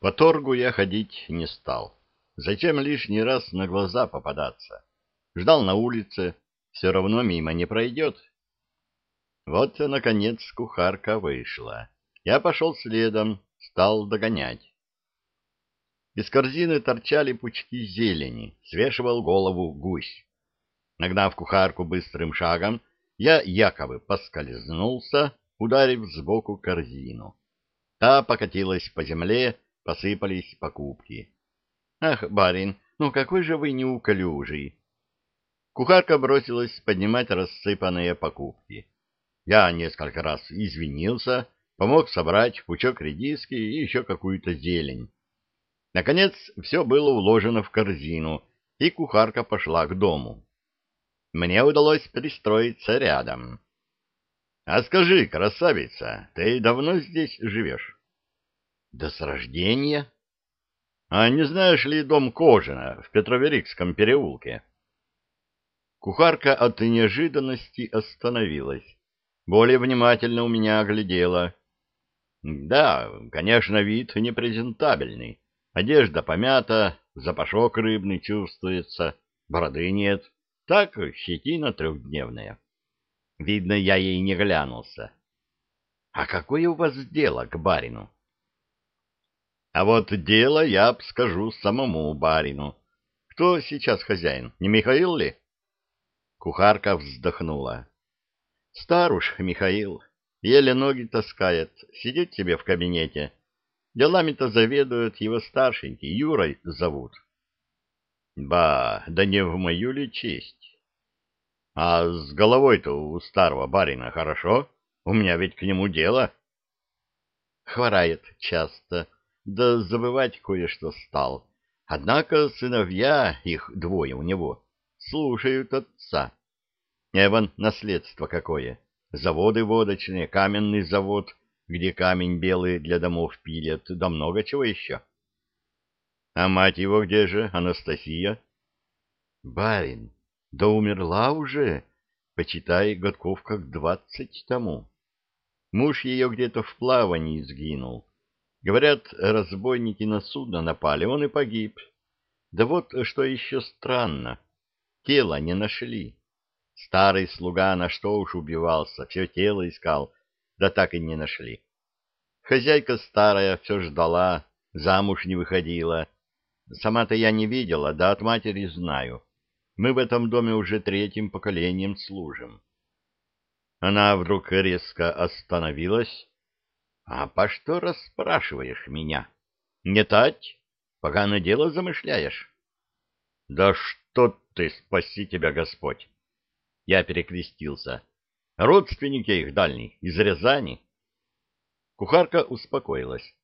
По торгу я ходить не стал. Зачем лишний раз на глаза попадаться? Ждал на улице, все равно мимо не пройдет. Вот, наконец, кухарка вышла. Я пошел следом, стал догонять. Из корзины торчали пучки зелени, свешивал голову гусь. Нагнав кухарку быстрым шагом, я якобы поскользнулся, ударив сбоку корзину. Та покатилась по земле, посыпались покупки. «Ах, барин, ну какой же вы неуклюжий!» Кухарка бросилась поднимать рассыпанные покупки. Я несколько раз извинился, помог собрать пучок редиски и еще какую-то зелень. Наконец, все было уложено в корзину, и кухарка пошла к дому. Мне удалось пристроиться рядом. — А скажи, красавица, ты давно здесь живешь? — Да с рождения. — А не знаешь ли дом Кожина в Петроверикском переулке? Кухарка от неожиданности остановилась. Более внимательно у меня оглядела. Да, конечно, вид непрезентабельный. Одежда помята, запашок рыбный чувствуется, бороды нет. Так, щетина трехдневная. Видно, я ей не глянулся. А какое у вас дело к барину? А вот дело я скажу самому барину. Кто сейчас хозяин? Не Михаил ли? Кухарка вздохнула. Старуш Михаил, еле ноги таскает, сидит себе в кабинете. Делами-то заведует его старшенький, Юрой зовут. Ба, да не в мою ли честь? А с головой-то у старого барина хорошо? У меня ведь к нему дело. Хворает часто, да забывать кое-что стал. Однако сыновья, их двое у него, слушают отца. Эван наследство какое. Заводы водочные, каменный завод, где камень белый для домов пилят, да много чего еще. А мать его где же, Анастасия? Барин, да умерла уже, почитай, годков как двадцать тому. Муж ее где-то в плавании сгинул. Говорят, разбойники на судно напали, он и погиб. Да вот что еще странно, тело не нашли. Старый слуга на что уж убивался, все тело искал, да так и не нашли. Хозяйка старая все ждала, замуж не выходила. Сама-то я не видела, да от матери знаю. Мы в этом доме уже третьим поколением служим. Она вдруг резко остановилась. — А по что расспрашиваешь меня? Не тать? Пока на дело замышляешь? — Да что ты, спаси тебя, Господь! Я перекрестился. Родственники их дальний, из Рязани. Кухарка успокоилась.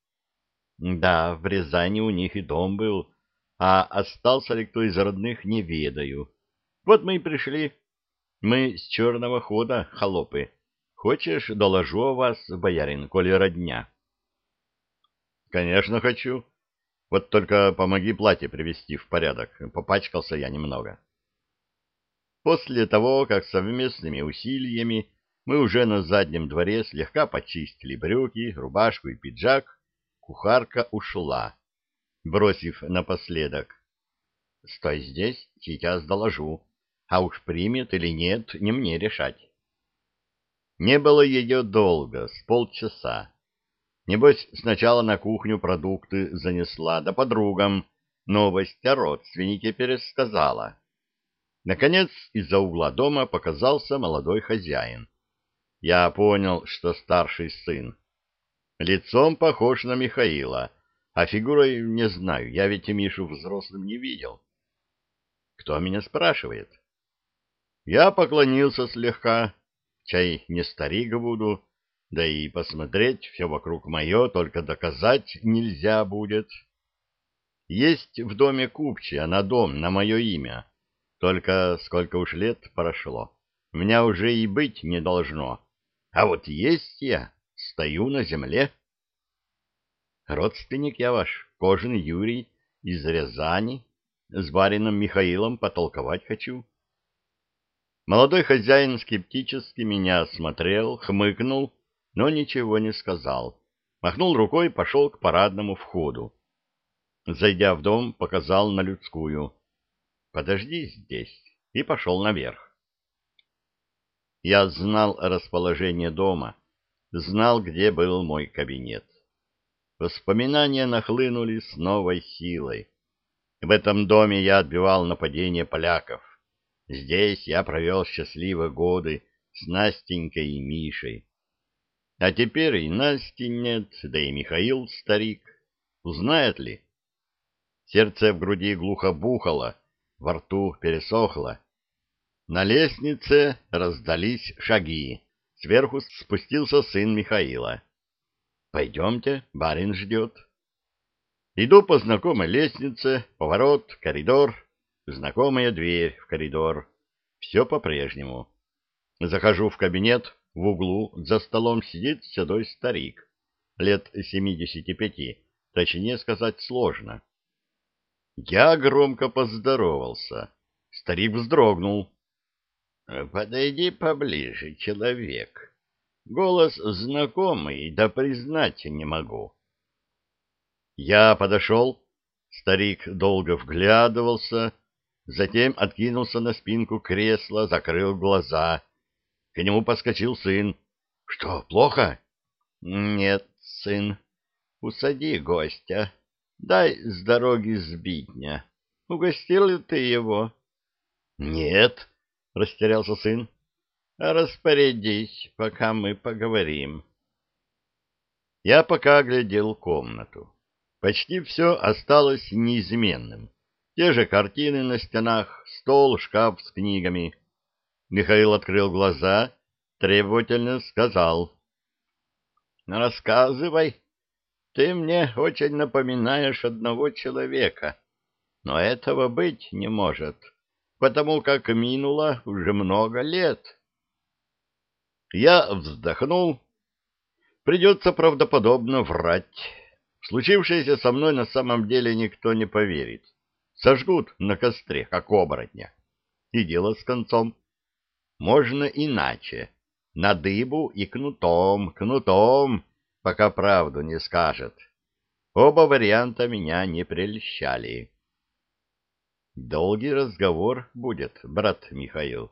Да, в Рязани у них и дом был, а остался ли кто из родных, не ведаю. Вот мы и пришли. Мы с черного хода, холопы. Хочешь, доложу о вас, боярин, коли родня? Конечно, хочу. Вот только помоги платье привести в порядок. Попачкался я немного. После того, как совместными усилиями мы уже на заднем дворе слегка почистили брюки, рубашку и пиджак, кухарка ушла, бросив напоследок. «Стой здесь, сейчас доложу, а уж примет или нет, не мне решать». Не было ее долго, с полчаса. Небось, сначала на кухню продукты занесла, да подругам новость о родственнике пересказала. Наконец, из-за угла дома показался молодой хозяин. Я понял, что старший сын. Лицом похож на Михаила, а фигурой не знаю, я ведь Мишу взрослым не видел. Кто меня спрашивает? Я поклонился слегка, чай не старик буду, да и посмотреть все вокруг мое, только доказать нельзя будет. Есть в доме купчая на дом на мое имя, только сколько уж лет прошло, меня уже и быть не должно. А вот есть я, стою на земле. Родственник я ваш, Кожин Юрий, из Рязани, с барином Михаилом потолковать хочу. Молодой хозяин скептически меня осмотрел, хмыкнул, но ничего не сказал. Махнул рукой и пошел к парадному входу, Зайдя в дом, показал на людскую. «Подожди здесь» и пошел наверх. Я знал расположение дома, знал, где был мой кабинет. Воспоминания нахлынули с новой силой. В этом доме я отбивал нападение поляков. Здесь я провел счастливые годы с Настенькой и Мишей. А теперь и Насти нет, да и Михаил старик. Узнает ли? Сердце в груди глухо бухало, во рту пересохло. На лестнице раздались шаги. Сверху спустился сын Михаила. «Пойдемте, барин ждет». Иду по знакомой лестнице, поворот, коридор, знакомая дверь в коридор. Все по-прежнему. Захожу в кабинет, в углу за столом сидит седой старик, лет семидесяти пяти, точнее сказать сложно. Я громко поздоровался. Старик вздрогнул. — Подойди поближе, человек. Голос знакомый, да признать не могу. Я подошел, старик долго вглядывался, затем откинулся на спинку кресла, закрыл глаза. К нему подскочил сын. — Что, плохо? — Нет, сын. Усади гостя. Дай с дороги сбитня. Угостил ли ты его? — Нет, — растерялся сын. — Распорядись, пока мы поговорим. Я пока глядел комнату. Почти все осталось неизменным. Те же картины на стенах, стол, шкаф с книгами. Михаил открыл глаза, требовательно сказал. — Рассказывай. Ты мне очень напоминаешь одного человека, но этого быть не может. — потому как минуло уже много лет. Я вздохнул. Придется правдоподобно врать. Случившееся со мной на самом деле никто не поверит. Сожгут на костре, как оборотня. И дело с концом. Можно иначе. На дыбу и кнутом, кнутом, пока правду не скажет. Оба варианта меня не прельщали. Долгий разговор будет, брат Михаил.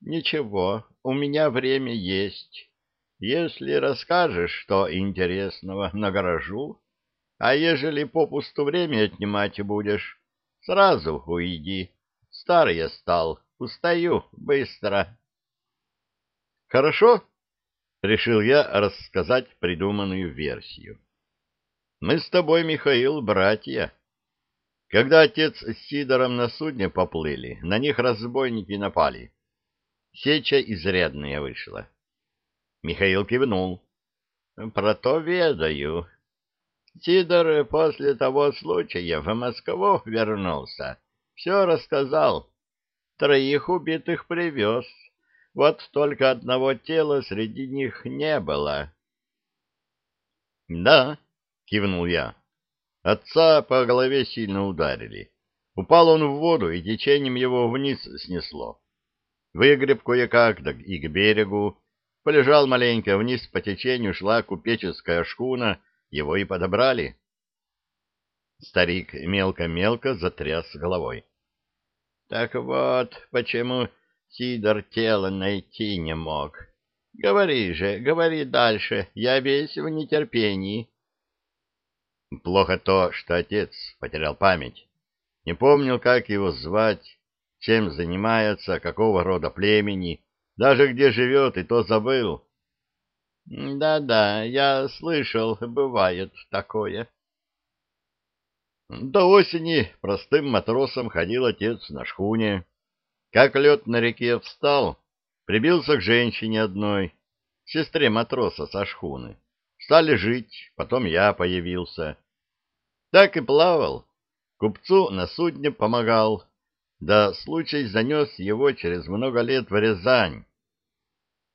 Ничего, у меня время есть. Если расскажешь, что интересного, награжу. А ежели попусту время отнимать будешь, сразу уйди. Старый я стал, устаю быстро. Хорошо, решил я рассказать придуманную версию. Мы с тобой, Михаил, братья. Когда отец с Сидором на судне поплыли, на них разбойники напали. Сеча изрядная вышла. Михаил кивнул. — Про то ведаю. Сидор после того случая в Москву вернулся. Все рассказал. Троих убитых привез. Вот только одного тела среди них не было. — Да, — кивнул я. Отца по голове сильно ударили. Упал он в воду, и течением его вниз снесло. Выгреб кое-как да и к берегу. Полежал маленько, вниз по течению шла купеческая шкуна, его и подобрали. Старик мелко-мелко затряс головой. — Так вот, почему Сидор тело найти не мог. Говори же, говори дальше, я весь в нетерпении. Плохо то, что отец потерял память. Не помнил, как его звать, чем занимается, какого рода племени, даже где живет, и то забыл. Да-да, я слышал, бывает такое. До осени простым матросом ходил отец на шхуне. Как лед на реке встал, прибился к женщине одной, сестре матроса со шхуны. Стали жить, потом я появился. Так и плавал. Купцу на судне помогал. Да случай занес его через много лет в Рязань.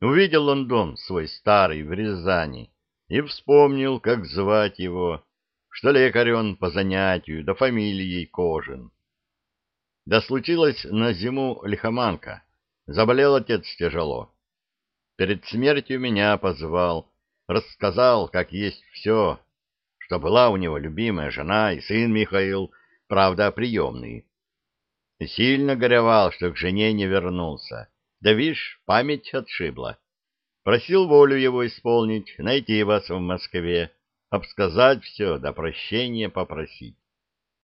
Увидел он дом свой старый в Рязани и вспомнил, как звать его, что лекарь он по занятию, да фамилией Кожин. Да случилось на зиму лихоманка. Заболел отец тяжело. Перед смертью меня позвал, рассказал, как есть все, что была у него любимая жена и сын Михаил, правда, приемный. Сильно горевал, что к жене не вернулся. Да вишь, память отшибла. Просил волю его исполнить, найти вас в Москве, обсказать все, до прощения попросить.